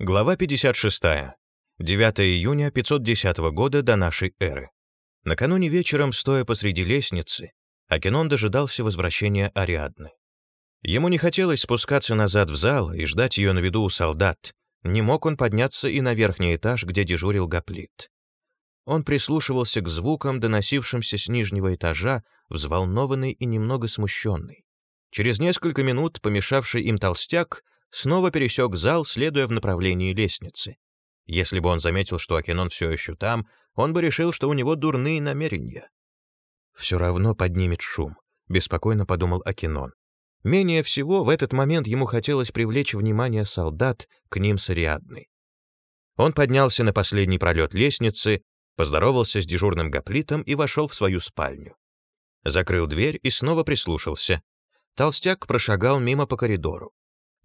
Глава 56. 9 июня 510 года до нашей эры. Накануне вечером, стоя посреди лестницы, Акинон дожидался возвращения Ариадны. Ему не хотелось спускаться назад в зал и ждать ее на виду у солдат. Не мог он подняться и на верхний этаж, где дежурил Гоплит. Он прислушивался к звукам, доносившимся с нижнего этажа, взволнованный и немного смущенный. Через несколько минут помешавший им толстяк снова пересек зал, следуя в направлении лестницы. Если бы он заметил, что Акинон все еще там, он бы решил, что у него дурные намерения. «Все равно поднимет шум», — беспокойно подумал Акинон. Менее всего в этот момент ему хотелось привлечь внимание солдат к ним с Ариадной. Он поднялся на последний пролет лестницы, поздоровался с дежурным гоплитом и вошел в свою спальню. Закрыл дверь и снова прислушался. Толстяк прошагал мимо по коридору.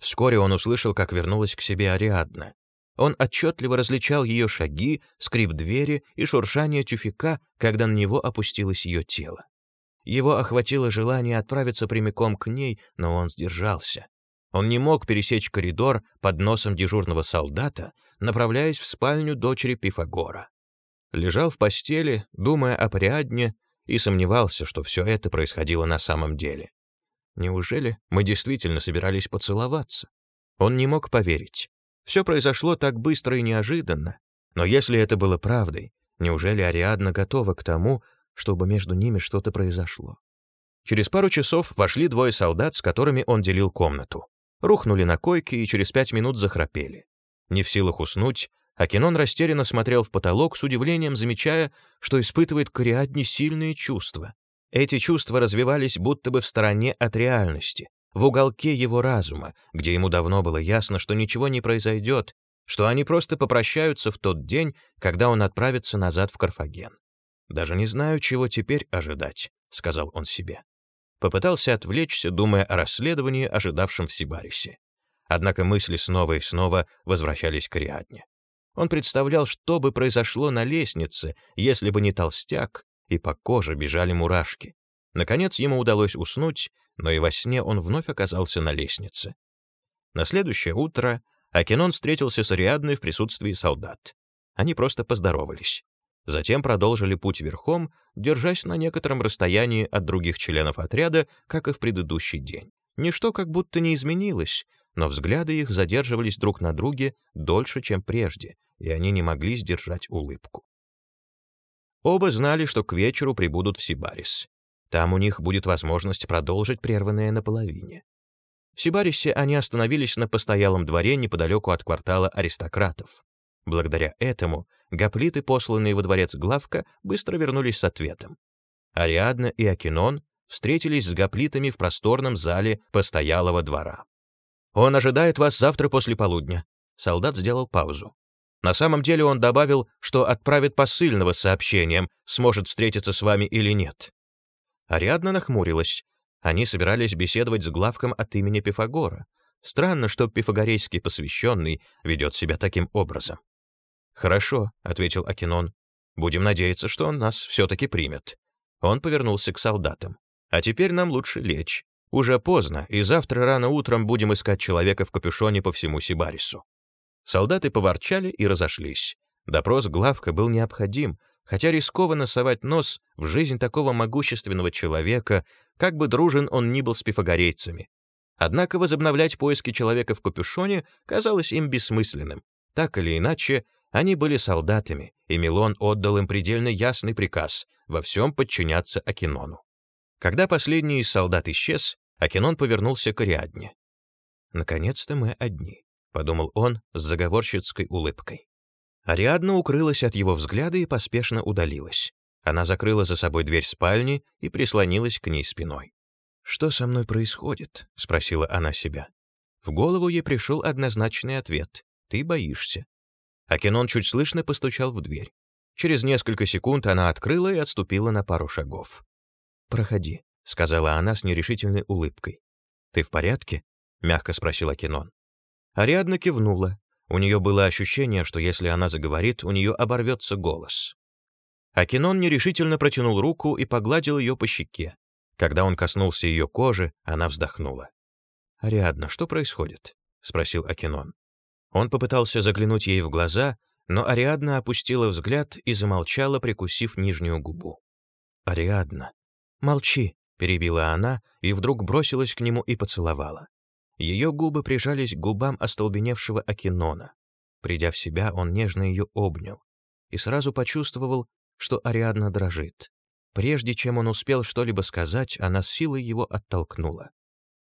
Вскоре он услышал, как вернулась к себе Ариадна. Он отчетливо различал ее шаги, скрип двери и шуршание тюфика, когда на него опустилось ее тело. Его охватило желание отправиться прямиком к ней, но он сдержался. Он не мог пересечь коридор под носом дежурного солдата, направляясь в спальню дочери Пифагора. Лежал в постели, думая о Ариадне, и сомневался, что все это происходило на самом деле. Неужели мы действительно собирались поцеловаться? Он не мог поверить. Все произошло так быстро и неожиданно. Но если это было правдой, неужели Ариадна готова к тому, чтобы между ними что-то произошло? Через пару часов вошли двое солдат, с которыми он делил комнату. Рухнули на койке и через пять минут захрапели. Не в силах уснуть, Акинон растерянно смотрел в потолок с удивлением, замечая, что испытывает к Ариадне сильные чувства. Эти чувства развивались будто бы в стороне от реальности, в уголке его разума, где ему давно было ясно, что ничего не произойдет, что они просто попрощаются в тот день, когда он отправится назад в Карфаген. «Даже не знаю, чего теперь ожидать», — сказал он себе. Попытался отвлечься, думая о расследовании, ожидавшем в Сибарисе. Однако мысли снова и снова возвращались к Риадне. Он представлял, что бы произошло на лестнице, если бы не толстяк, и по коже бежали мурашки. Наконец ему удалось уснуть, но и во сне он вновь оказался на лестнице. На следующее утро Акинон встретился с Ариадной в присутствии солдат. Они просто поздоровались. Затем продолжили путь верхом, держась на некотором расстоянии от других членов отряда, как и в предыдущий день. Ничто как будто не изменилось, но взгляды их задерживались друг на друге дольше, чем прежде, и они не могли сдержать улыбку. Оба знали, что к вечеру прибудут в Сибарис. Там у них будет возможность продолжить прерванное наполовине. В Сибарисе они остановились на постоялом дворе неподалеку от квартала аристократов. Благодаря этому гоплиты, посланные во дворец главка, быстро вернулись с ответом. Ариадна и Акинон встретились с гоплитами в просторном зале постоялого двора. «Он ожидает вас завтра после полудня». Солдат сделал паузу. На самом деле он добавил, что отправит посыльного с сообщением, сможет встретиться с вами или нет. Ариадна нахмурилась. Они собирались беседовать с главком от имени Пифагора. Странно, что пифагорейский посвященный ведет себя таким образом. «Хорошо», — ответил Акинон. «Будем надеяться, что он нас все-таки примет». Он повернулся к солдатам. «А теперь нам лучше лечь. Уже поздно, и завтра рано утром будем искать человека в капюшоне по всему Сибарису». Солдаты поворчали и разошлись. Допрос главка был необходим, хотя рискованно совать нос в жизнь такого могущественного человека, как бы дружен он ни был с пифагорейцами. Однако возобновлять поиски человека в капюшоне казалось им бессмысленным. Так или иначе, они были солдатами, и Милон отдал им предельно ясный приказ во всем подчиняться Акинону. Когда последний из солдат исчез, Акинон повернулся к Ариадне. «Наконец-то мы одни подумал он с заговорщицкой улыбкой. Ариадна укрылась от его взгляда и поспешно удалилась. Она закрыла за собой дверь спальни и прислонилась к ней спиной. «Что со мной происходит?» — спросила она себя. В голову ей пришел однозначный ответ. «Ты боишься». Акинон чуть слышно постучал в дверь. Через несколько секунд она открыла и отступила на пару шагов. «Проходи», — сказала она с нерешительной улыбкой. «Ты в порядке?» — мягко спросил Акинон. Ариадна кивнула. У нее было ощущение, что если она заговорит, у нее оборвется голос. Акинон нерешительно протянул руку и погладил ее по щеке. Когда он коснулся ее кожи, она вздохнула. «Ариадна, что происходит?» — спросил Акинон. Он попытался заглянуть ей в глаза, но Ариадна опустила взгляд и замолчала, прикусив нижнюю губу. «Ариадна, молчи», — перебила она и вдруг бросилась к нему и поцеловала. Ее губы прижались к губам остолбеневшего Акинона. Придя в себя, он нежно ее обнял и сразу почувствовал, что Ариадна дрожит. Прежде чем он успел что-либо сказать, она с силой его оттолкнула.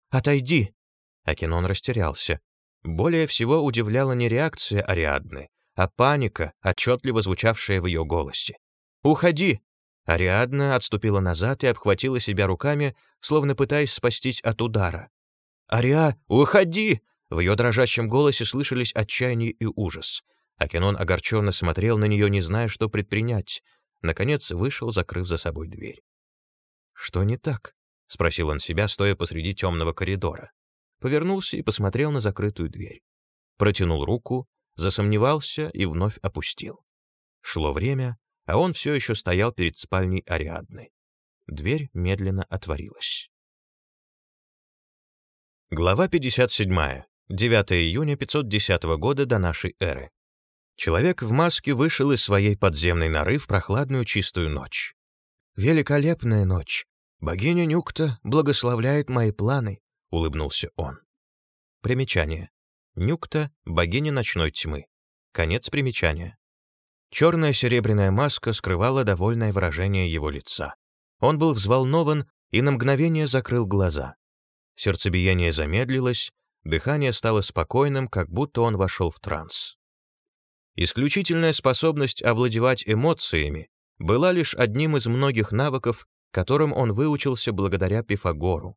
«Отойди!» Акинон растерялся. Более всего удивляла не реакция Ариадны, а паника, отчетливо звучавшая в ее голосе. «Уходи!» Ариадна отступила назад и обхватила себя руками, словно пытаясь спастись от удара. «Ариа, уходи!» В ее дрожащем голосе слышались отчаяние и ужас. Акинон огорченно смотрел на нее, не зная, что предпринять. Наконец вышел, закрыв за собой дверь. «Что не так?» — спросил он себя, стоя посреди темного коридора. Повернулся и посмотрел на закрытую дверь. Протянул руку, засомневался и вновь опустил. Шло время, а он все еще стоял перед спальней Ариадны. Дверь медленно отворилась. Глава 57. 9 июня 510 года до нашей эры. Человек в маске вышел из своей подземной норы в прохладную чистую ночь. «Великолепная ночь! Богиня Нюкта благословляет мои планы», — улыбнулся он. Примечание. Нюкта — богиня ночной тьмы. Конец примечания. Черная серебряная маска скрывала довольное выражение его лица. Он был взволнован и на мгновение закрыл глаза. Сердцебиение замедлилось, дыхание стало спокойным, как будто он вошел в транс. Исключительная способность овладевать эмоциями была лишь одним из многих навыков, которым он выучился благодаря Пифагору.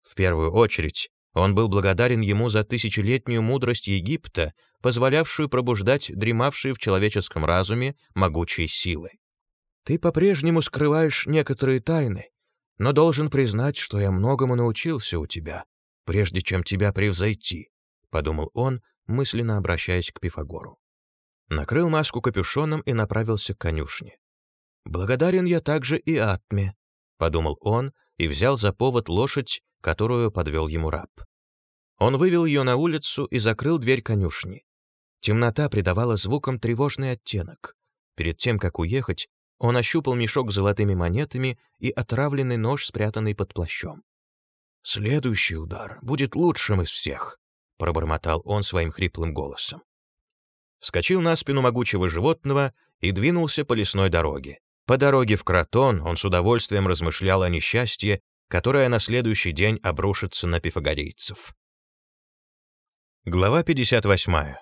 В первую очередь, он был благодарен ему за тысячелетнюю мудрость Египта, позволявшую пробуждать дремавшие в человеческом разуме могучие силы. «Ты по-прежнему скрываешь некоторые тайны, но должен признать, что я многому научился у тебя, прежде чем тебя превзойти», — подумал он, мысленно обращаясь к Пифагору. Накрыл маску капюшоном и направился к конюшне. «Благодарен я также и Атме», — подумал он и взял за повод лошадь, которую подвел ему раб. Он вывел ее на улицу и закрыл дверь конюшни. Темнота придавала звукам тревожный оттенок. Перед тем, как уехать, он ощупал мешок с золотыми монетами и отравленный нож, спрятанный под плащом. «Следующий удар будет лучшим из всех», — пробормотал он своим хриплым голосом. Вскочил на спину могучего животного и двинулся по лесной дороге. По дороге в Кротон он с удовольствием размышлял о несчастье, которое на следующий день обрушится на пифагорейцев. Глава 58.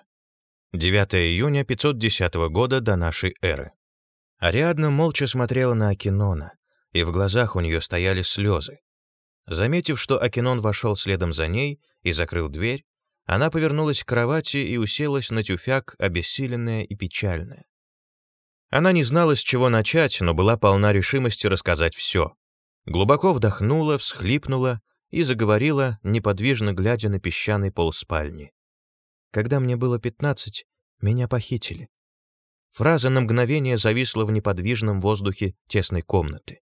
9 июня 510 года до нашей эры. Ариадна молча смотрела на Акинона, и в глазах у нее стояли слезы. Заметив, что Акинон вошел следом за ней и закрыл дверь, она повернулась к кровати и уселась на тюфяк, обессиленная и печальная. Она не знала, с чего начать, но была полна решимости рассказать все. Глубоко вдохнула, всхлипнула и заговорила, неподвижно глядя на песчаный пол спальни. Когда мне было пятнадцать, меня похитили. Фраза на мгновение зависла в неподвижном воздухе тесной комнаты.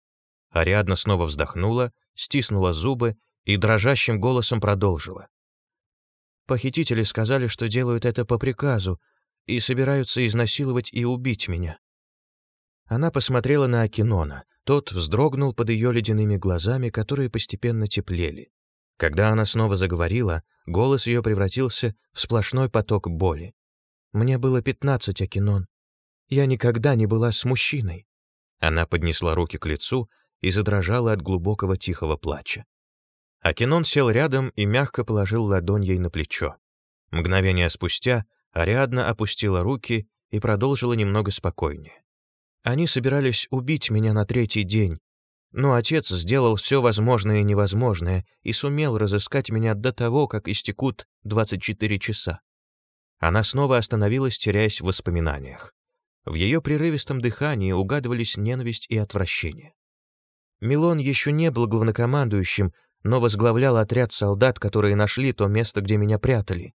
Ариадна снова вздохнула, стиснула зубы и дрожащим голосом продолжила. Похитители сказали, что делают это по приказу и собираются изнасиловать и убить меня. Она посмотрела на Акинона. Тот вздрогнул под ее ледяными глазами, которые постепенно теплели. Когда она снова заговорила, голос ее превратился в сплошной поток боли. «Мне было пятнадцать, Акинон. Я никогда не была с мужчиной». Она поднесла руки к лицу и задрожала от глубокого тихого плача. Акинон сел рядом и мягко положил ладонь ей на плечо. Мгновение спустя Ариадна опустила руки и продолжила немного спокойнее. Они собирались убить меня на третий день, но отец сделал все возможное и невозможное и сумел разыскать меня до того, как истекут 24 часа. Она снова остановилась, теряясь в воспоминаниях. В ее прерывистом дыхании угадывались ненависть и отвращение. Милон еще не был главнокомандующим, но возглавлял отряд солдат, которые нашли то место, где меня прятали.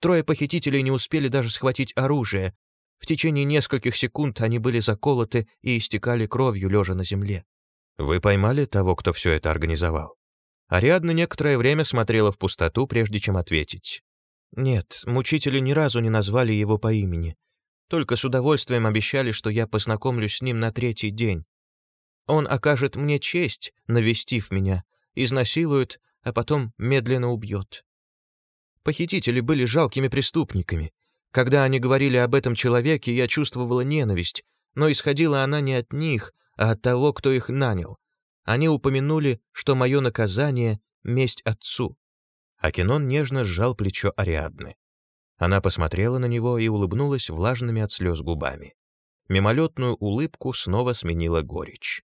Трое похитителей не успели даже схватить оружие. В течение нескольких секунд они были заколоты и истекали кровью, лежа на земле. Вы поймали того, кто все это организовал? Ариадна некоторое время смотрела в пустоту, прежде чем ответить. Нет, мучители ни разу не назвали его по имени. Только с удовольствием обещали, что я познакомлюсь с ним на третий день. Он окажет мне честь, навестив меня, изнасилует, а потом медленно убьет. Похитители были жалкими преступниками. Когда они говорили об этом человеке, я чувствовала ненависть, но исходила она не от них, а от того, кто их нанял. Они упомянули, что мое наказание — месть отцу. Акинон нежно сжал плечо Ариадны. Она посмотрела на него и улыбнулась влажными от слез губами. Мимолетную улыбку снова сменила горечь.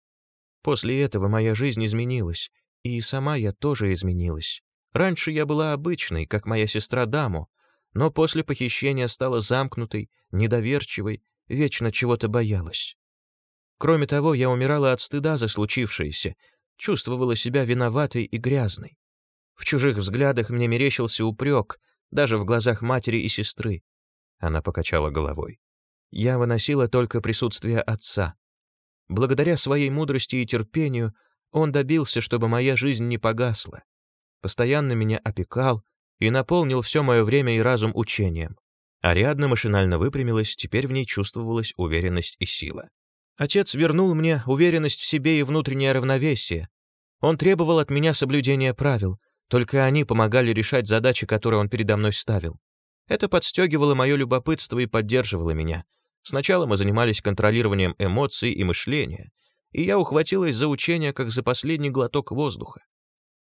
После этого моя жизнь изменилась, и сама я тоже изменилась. Раньше я была обычной, как моя сестра Даму, но после похищения стала замкнутой, недоверчивой, вечно чего-то боялась. Кроме того, я умирала от стыда за случившееся, чувствовала себя виноватой и грязной. В чужих взглядах мне мерещился упрек, даже в глазах матери и сестры. Она покачала головой. Я выносила только присутствие отца. Благодаря своей мудрости и терпению он добился, чтобы моя жизнь не погасла. Постоянно меня опекал и наполнил все мое время и разум учением. Ариадна машинально выпрямилась, теперь в ней чувствовалась уверенность и сила. Отец вернул мне уверенность в себе и внутреннее равновесие. Он требовал от меня соблюдения правил, только они помогали решать задачи, которые он передо мной ставил. Это подстегивало мое любопытство и поддерживало меня. Сначала мы занимались контролированием эмоций и мышления, и я ухватилась за учение как за последний глоток воздуха.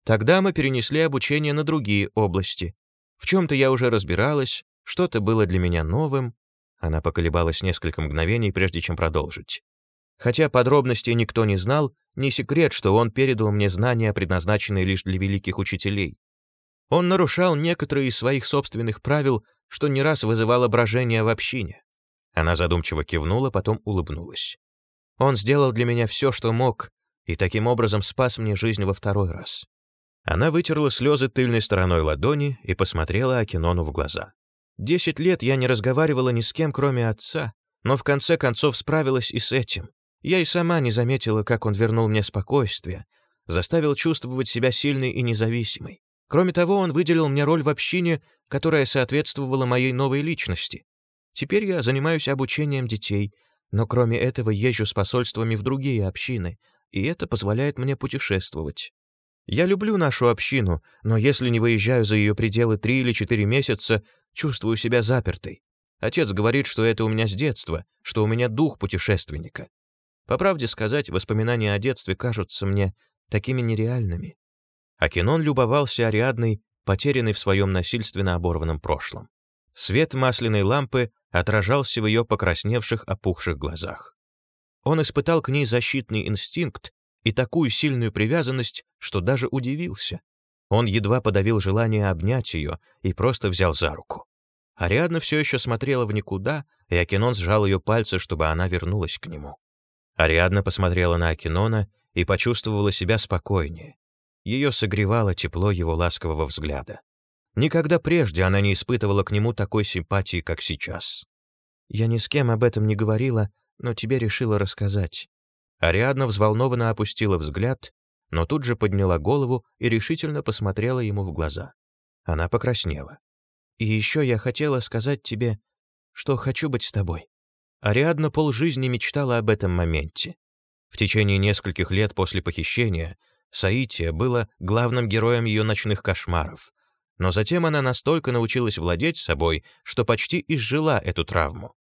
Тогда мы перенесли обучение на другие области. В чем-то я уже разбиралась, что-то было для меня новым. Она поколебалась несколько мгновений, прежде чем продолжить. Хотя подробностей никто не знал, не секрет, что он передал мне знания, предназначенные лишь для великих учителей. Он нарушал некоторые из своих собственных правил, что не раз вызывало брожение в общине. Она задумчиво кивнула, потом улыбнулась. Он сделал для меня все, что мог, и таким образом спас мне жизнь во второй раз. Она вытерла слезы тыльной стороной ладони и посмотрела Акинону в глаза. Десять лет я не разговаривала ни с кем, кроме отца, но в конце концов справилась и с этим. Я и сама не заметила, как он вернул мне спокойствие, заставил чувствовать себя сильной и независимой. Кроме того, он выделил мне роль в общине, которая соответствовала моей новой личности. Теперь я занимаюсь обучением детей, но кроме этого езжу с посольствами в другие общины, и это позволяет мне путешествовать. Я люблю нашу общину, но если не выезжаю за ее пределы три или четыре месяца, чувствую себя запертой. Отец говорит, что это у меня с детства, что у меня дух путешественника. По правде сказать, воспоминания о детстве кажутся мне такими нереальными. Акинон любовался Ариадной, потерянной в своем насильственно оборванном прошлом. Свет масляной лампы отражался в ее покрасневших, опухших глазах. Он испытал к ней защитный инстинкт и такую сильную привязанность, что даже удивился. Он едва подавил желание обнять ее и просто взял за руку. Ариадна все еще смотрела в никуда, и Акинон сжал ее пальцы, чтобы она вернулась к нему. Ариадна посмотрела на Акинона и почувствовала себя спокойнее. Ее согревало тепло его ласкового взгляда. Никогда прежде она не испытывала к нему такой симпатии, как сейчас. «Я ни с кем об этом не говорила, но тебе решила рассказать». Ариадна взволнованно опустила взгляд, но тут же подняла голову и решительно посмотрела ему в глаза. Она покраснела. «И еще я хотела сказать тебе, что хочу быть с тобой». Ариадна полжизни мечтала об этом моменте. В течение нескольких лет после похищения Саития была главным героем ее ночных кошмаров, но затем она настолько научилась владеть собой, что почти изжила эту травму.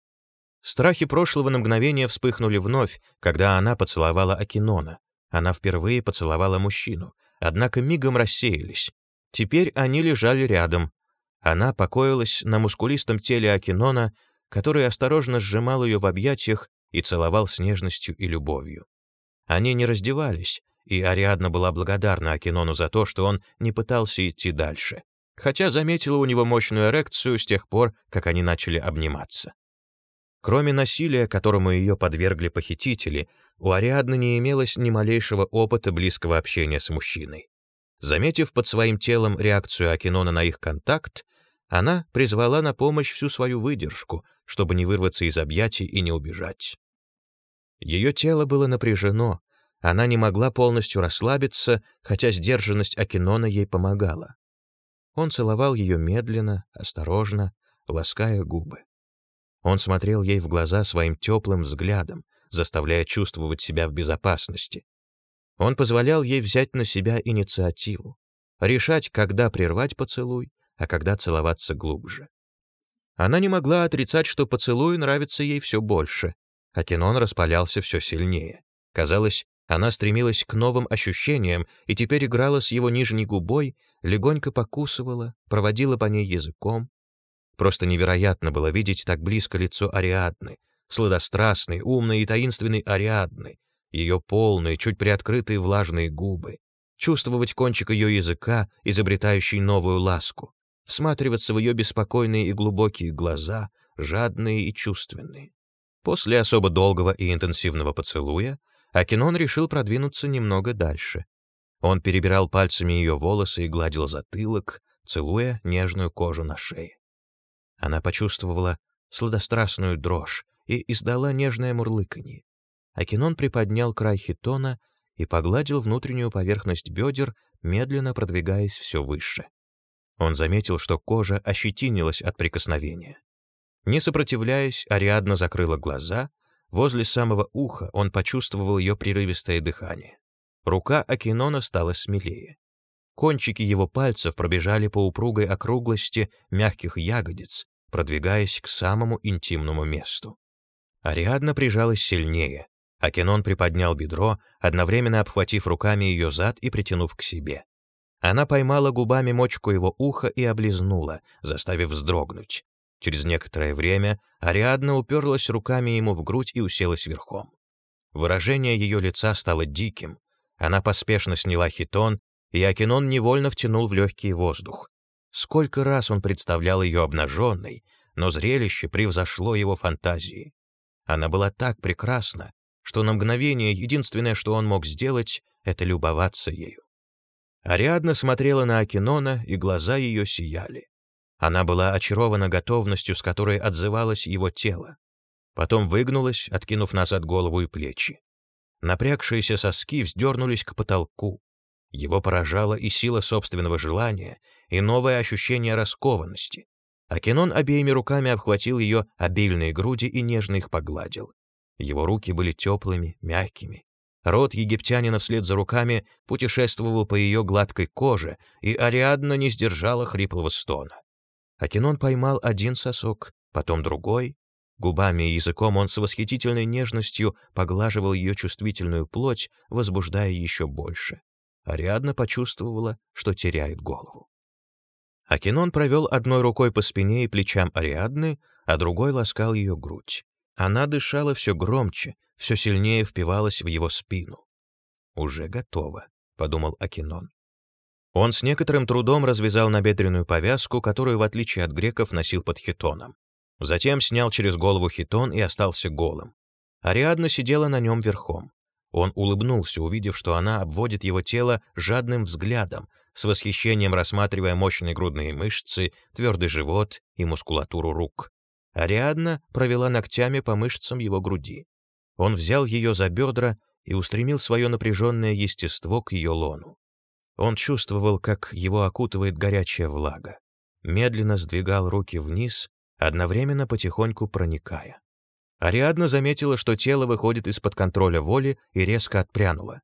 Страхи прошлого на мгновение вспыхнули вновь, когда она поцеловала Акинона. Она впервые поцеловала мужчину, однако мигом рассеялись. Теперь они лежали рядом. Она покоилась на мускулистом теле Акинона, который осторожно сжимал ее в объятиях и целовал с нежностью и любовью. Они не раздевались, и Ариадна была благодарна Акинону за то, что он не пытался идти дальше, хотя заметила у него мощную эрекцию с тех пор, как они начали обниматься. Кроме насилия, которому ее подвергли похитители, у Ариадны не имелось ни малейшего опыта близкого общения с мужчиной. Заметив под своим телом реакцию Акинона на их контакт, она призвала на помощь всю свою выдержку, чтобы не вырваться из объятий и не убежать. Ее тело было напряжено, она не могла полностью расслабиться, хотя сдержанность Акинона ей помогала. Он целовал ее медленно, осторожно, лаская губы. Он смотрел ей в глаза своим теплым взглядом, заставляя чувствовать себя в безопасности. Он позволял ей взять на себя инициативу, решать, когда прервать поцелуй, а когда целоваться глубже. Она не могла отрицать, что поцелуй нравится ей все больше, а Кинон распалялся все сильнее. Казалось, она стремилась к новым ощущениям и теперь играла с его нижней губой, легонько покусывала, проводила по ней языком. Просто невероятно было видеть так близко лицо Ариадны, сладострастной, умной и таинственной Ариадны, ее полные, чуть приоткрытые влажные губы, чувствовать кончик ее языка, изобретающий новую ласку, всматриваться в ее беспокойные и глубокие глаза, жадные и чувственные. После особо долгого и интенсивного поцелуя Акинон решил продвинуться немного дальше. Он перебирал пальцами ее волосы и гладил затылок, целуя нежную кожу на шее. Она почувствовала сладострастную дрожь и издала нежное мурлыканье. Акинон приподнял край хитона и погладил внутреннюю поверхность бедер, медленно продвигаясь все выше. Он заметил, что кожа ощетинилась от прикосновения. Не сопротивляясь, Ариадна закрыла глаза, возле самого уха он почувствовал ее прерывистое дыхание. Рука Акинона стала смелее. Кончики его пальцев пробежали по упругой округлости мягких ягодиц, продвигаясь к самому интимному месту. Ариадна прижалась сильнее. Акинон приподнял бедро, одновременно обхватив руками ее зад и притянув к себе. Она поймала губами мочку его уха и облизнула, заставив вздрогнуть. Через некоторое время Ариадна уперлась руками ему в грудь и уселась верхом. Выражение ее лица стало диким. Она поспешно сняла хитон, и Акинон невольно втянул в легкий воздух. Сколько раз он представлял ее обнаженной, но зрелище превзошло его фантазии. Она была так прекрасна, что на мгновение единственное, что он мог сделать, это любоваться ею. Ариадна смотрела на Акинона, и глаза ее сияли. Она была очарована готовностью, с которой отзывалось его тело. Потом выгнулась, откинув назад голову и плечи. Напрягшиеся соски вздернулись к потолку. Его поражала и сила собственного желания, и новое ощущение раскованности. Акинон обеими руками обхватил ее обильные груди и нежно их погладил. Его руки были теплыми, мягкими. Рот египтянина вслед за руками путешествовал по ее гладкой коже, и Ариадна не сдержала хриплого стона. Акинон поймал один сосок, потом другой. Губами и языком он с восхитительной нежностью поглаживал ее чувствительную плоть, возбуждая еще больше. Ариадна почувствовала, что теряет голову. Акинон провел одной рукой по спине и плечам Ариадны, а другой ласкал ее грудь. Она дышала все громче, все сильнее впивалась в его спину. «Уже готово», — подумал Акинон. Он с некоторым трудом развязал набедренную повязку, которую, в отличие от греков, носил под хитоном. Затем снял через голову хитон и остался голым. Ариадна сидела на нем верхом. Он улыбнулся, увидев, что она обводит его тело жадным взглядом, с восхищением рассматривая мощные грудные мышцы, твердый живот и мускулатуру рук. Ариадна провела ногтями по мышцам его груди. Он взял ее за бедра и устремил свое напряженное естество к ее лону. Он чувствовал, как его окутывает горячая влага, медленно сдвигал руки вниз, одновременно потихоньку проникая. Ариадна заметила, что тело выходит из-под контроля воли и резко отпрянула.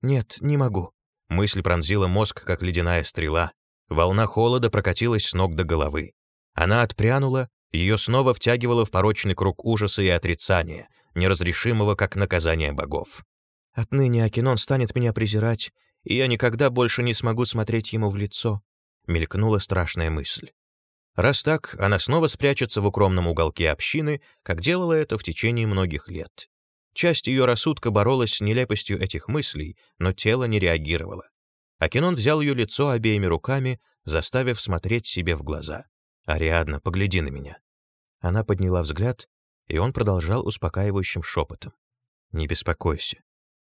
«Нет, не могу». Мысль пронзила мозг, как ледяная стрела. Волна холода прокатилась с ног до головы. Она отпрянула ее снова втягивало в порочный круг ужаса и отрицания, неразрешимого как наказание богов. «Отныне Акинон станет меня презирать, и я никогда больше не смогу смотреть ему в лицо», — мелькнула страшная мысль. Раз так, она снова спрячется в укромном уголке общины, как делала это в течение многих лет. Часть ее рассудка боролась с нелепостью этих мыслей, но тело не реагировало. Акинон взял ее лицо обеими руками, заставив смотреть себе в глаза. «Ариадна, погляди на меня. Она подняла взгляд, и он продолжал успокаивающим шепотом. «Не беспокойся.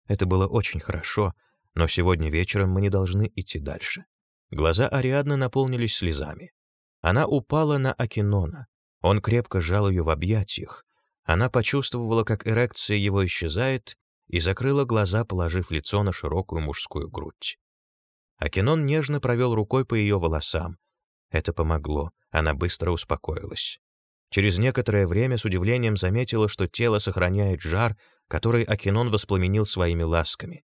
Это было очень хорошо, но сегодня вечером мы не должны идти дальше». Глаза Ариадны наполнились слезами. Она упала на Акинона. Он крепко сжал ее в объятиях. Она почувствовала, как эрекция его исчезает, и закрыла глаза, положив лицо на широкую мужскую грудь. Акинон нежно провел рукой по ее волосам, Это помогло, она быстро успокоилась. Через некоторое время с удивлением заметила, что тело сохраняет жар, который Акинон воспламенил своими ласками.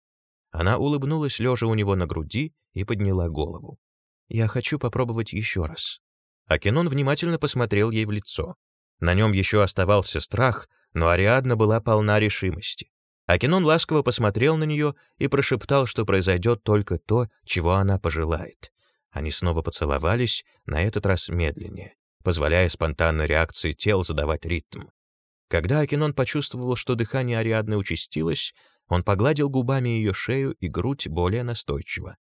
Она улыбнулась, лежа у него на груди, и подняла голову. «Я хочу попробовать еще раз». Акинон внимательно посмотрел ей в лицо. На нем еще оставался страх, но Ариадна была полна решимости. Акинон ласково посмотрел на нее и прошептал, что произойдет только то, чего она пожелает. Они снова поцеловались, на этот раз медленнее, позволяя спонтанной реакции тел задавать ритм. Когда Акинон почувствовал, что дыхание Ариадны участилось, он погладил губами ее шею и грудь более настойчиво.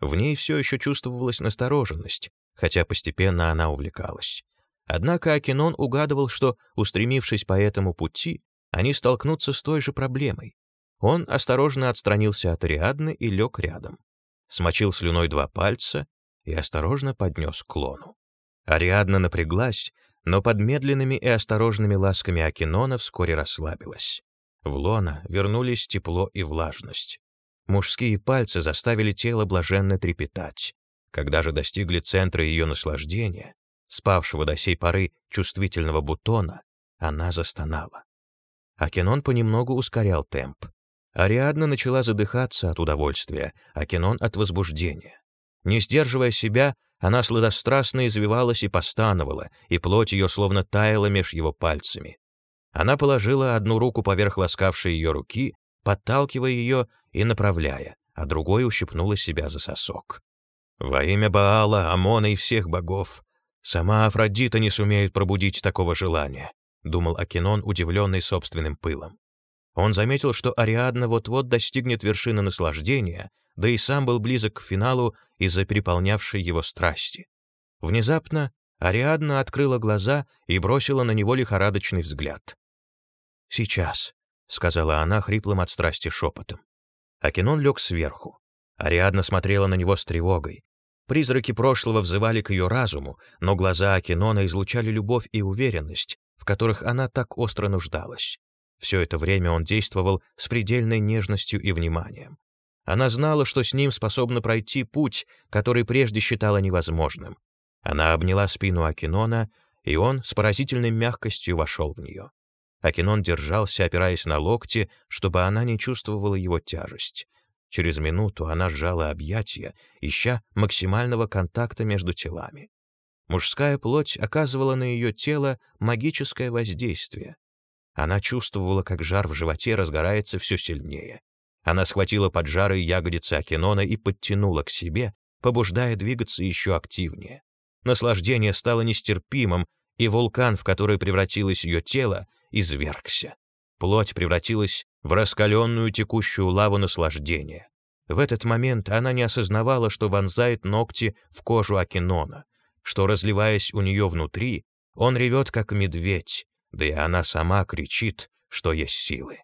В ней все еще чувствовалась настороженность, хотя постепенно она увлекалась. Однако Акинон угадывал, что, устремившись по этому пути, они столкнутся с той же проблемой. Он осторожно отстранился от Ариадны и лег рядом. Смочил слюной два пальца и осторожно поднес к лону. Ариадна напряглась, но под медленными и осторожными ласками Акинона вскоре расслабилась. В лона вернулись тепло и влажность. Мужские пальцы заставили тело блаженно трепетать. Когда же достигли центра ее наслаждения, спавшего до сей поры чувствительного бутона, она застонала. Акинон понемногу ускорял темп. Ариадна начала задыхаться от удовольствия, а Кинон — от возбуждения. Не сдерживая себя, она сладострастно извивалась и постановала, и плоть ее словно таяла меж его пальцами. Она положила одну руку поверх ласкавшей ее руки, подталкивая ее и направляя, а другой ущипнула себя за сосок. «Во имя Баала, Амона и всех богов, сама Афродита не сумеет пробудить такого желания», думал Акинон, удивленный собственным пылом. Он заметил, что Ариадна вот-вот достигнет вершины наслаждения, да и сам был близок к финалу из-за переполнявшей его страсти. Внезапно Ариадна открыла глаза и бросила на него лихорадочный взгляд. «Сейчас», — сказала она хриплым от страсти шепотом. Акинон лег сверху. Ариадна смотрела на него с тревогой. Призраки прошлого взывали к ее разуму, но глаза Акинона излучали любовь и уверенность, в которых она так остро нуждалась. Все это время он действовал с предельной нежностью и вниманием. Она знала, что с ним способна пройти путь, который прежде считала невозможным. Она обняла спину Акинона, и он с поразительной мягкостью вошел в нее. Акинон держался, опираясь на локти, чтобы она не чувствовала его тяжесть. Через минуту она сжала объятия, ища максимального контакта между телами. Мужская плоть оказывала на ее тело магическое воздействие. Она чувствовала, как жар в животе разгорается все сильнее. Она схватила поджарые ягодицы Акинона и подтянула к себе, побуждая двигаться еще активнее. Наслаждение стало нестерпимым, и вулкан, в который превратилось ее тело, извергся. Плоть превратилась в раскаленную текущую лаву наслаждения. В этот момент она не осознавала, что вонзает ногти в кожу Акинона, что, разливаясь у нее внутри, он ревет, как медведь, да и она сама кричит, что есть силы.